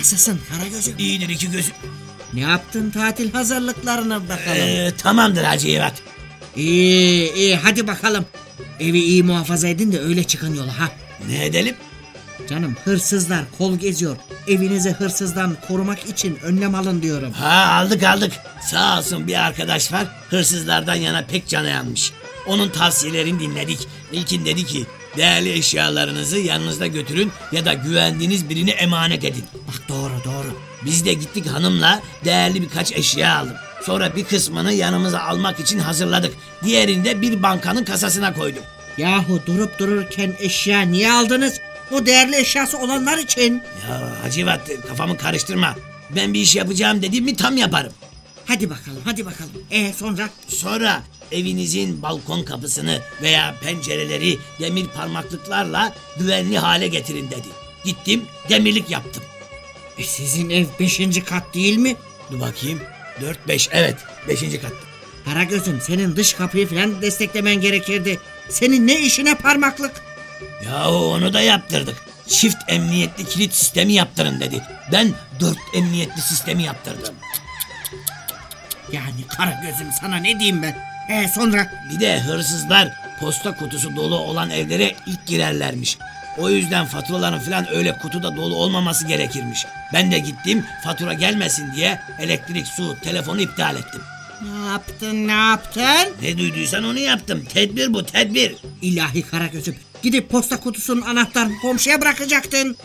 Nasılsın Karagöz'üm? İyidir iki gözüm. Ne yaptın tatil hazırlıklarına bakalım? Ee, tamamdır Hacı Yivat. İyi iyi hadi bakalım. Evi iyi muhafaza edin de öyle çıkın yola ha. Ne edelim? Canım hırsızlar kol geziyor. Evinizi hırsızdan korumak için önlem alın diyorum. Ha aldık aldık. Sağ olsun bir arkadaş var. Hırsızlardan yana pek canı yanmış. Onun tavsiyelerini dinledik. İlkin dedi ki değerli eşyalarınızı yanınızda götürün ya da güvendiğiniz birine emanet edin. Bak doğru doğru. Biz de gittik hanımla değerli birkaç eşya aldık. Sonra bir kısmını yanımıza almak için hazırladık. Diğerini de bir bankanın kasasına koyduk. Yahu durup dururken eşya niye aldınız? O değerli eşyası olanlar için. Ya Hacivat kafamı karıştırma. Ben bir iş yapacağım dedim mi tam yaparım. Hadi bakalım hadi bakalım. E sonra? Sonra evinizin balkon kapısını veya pencereleri demir parmaklıklarla güvenli hale getirin dedi. Gittim demirlik yaptım. E sizin ev beşinci kat değil mi? Dur bakayım. 4 5 evet 5. kat. Karagöz'üm senin dış kapıyı falan desteklemen gerekirdi. Senin ne işine parmaklık? Yahu onu da yaptırdık. Çift emniyetli kilit sistemi yaptırın dedi. Ben dört emniyetli sistemi yaptırdım. Yani Karagöz'üm sana ne diyeyim ben? E sonra? Bir de hırsızlar posta kutusu dolu olan evlere ilk girerlermiş. O yüzden faturaların falan öyle kutuda dolu olmaması gerekirmiş. Ben de gittim fatura gelmesin diye elektrik, su, telefonu iptal ettim. Ne yaptın ne yaptın? Ne duyduysan onu yaptım. Tedbir bu tedbir. İlahi Karagöz'üm gidip posta kutusunun anahtarını komşuya bırakacaktın.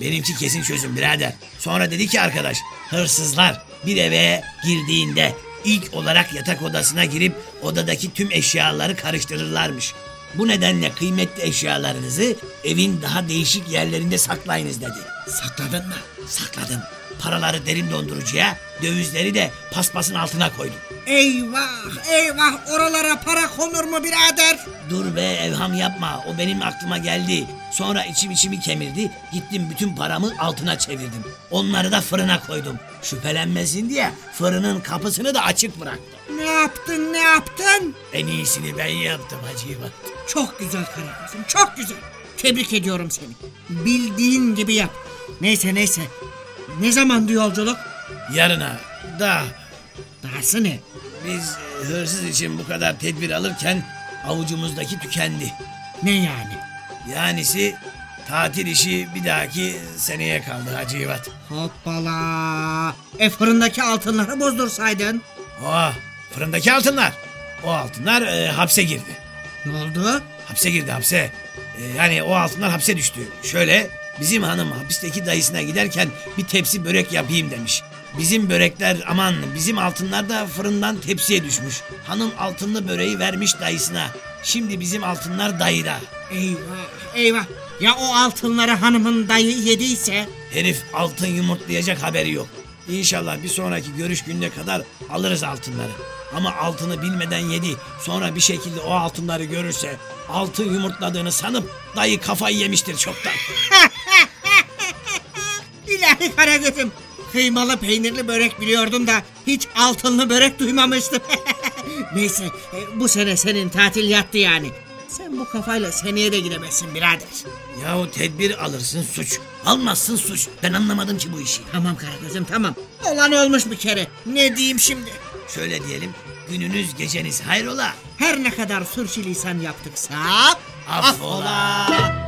Benimki kesin çözüm birader. Sonra dedi ki arkadaş hırsızlar bir eve girdiğinde ilk olarak yatak odasına girip odadaki tüm eşyaları karıştırırlarmış. Bu nedenle kıymetli eşyalarınızı evin daha değişik yerlerinde saklayınız dedi. Sakladın mı? Sakladım. Paraları derin dondurucuya, dövizleri de paspasın altına koydum. Eyvah eyvah oralara para konur mu birader? Dur be evham yapma o benim aklıma geldi. Sonra içim içimi kemirdi. Gittim bütün paramı altına çevirdim. Onları da fırına koydum. Şüphelenmesin diye fırının kapısını da açık bıraktım. Ne yaptın ne yaptın? En iyisini ben yaptım hacı bak. Çok güzel Karagöz'üm çok güzel. Tebrik ediyorum seni. Bildiğin gibi yap. Neyse neyse. Ne zamandı yolculuk? Yarına da Dahası ne? biz e, hırsız için bu kadar tedbir alırken avucumuzdaki tükendi. Ne yani? Yanisi tatil işi bir dahaki seneye kaldı Hacı Yivat. Hoppala. E fırındaki altınları bozdursaydın. Oh fırındaki altınlar. O altınlar e, hapse girdi. Ne oldu? Hapse girdi hapse. E, yani o altınlar hapse düştü. Şöyle bizim hanım hapisteki dayısına giderken bir tepsi börek yapayım demiş. Bizim börekler aman bizim altınlar da fırından tepsiye düşmüş. Hanım altınlı böreği vermiş dayısına. Şimdi bizim altınlar dayıda. Eyvah eyvah. Ya o altınları hanımın dayı yediyse? Herif altın yumurtlayacak haberi yok. İnşallah bir sonraki görüş gününe kadar alırız altınları. Ama altını bilmeden yedi. Sonra bir şekilde o altınları görürse altın yumurtladığını sanıp dayı kafayı yemiştir çoktan. Karagöz'üm. Kıymalı peynirli börek biliyordum da hiç altınlı börek duymamıştım. Neyse e, bu sene senin tatil yattı yani. Sen bu kafayla seneye de gidemezsin birader. Yahu tedbir alırsın suç. Almazsın suç. Ben anlamadım ki bu işi. Tamam Karagöz'üm tamam. Olan olmuş bir kere. Ne diyeyim şimdi? Şöyle diyelim gününüz geceniz hayrola. Her ne kadar sürçülisan yaptıksa... Affola.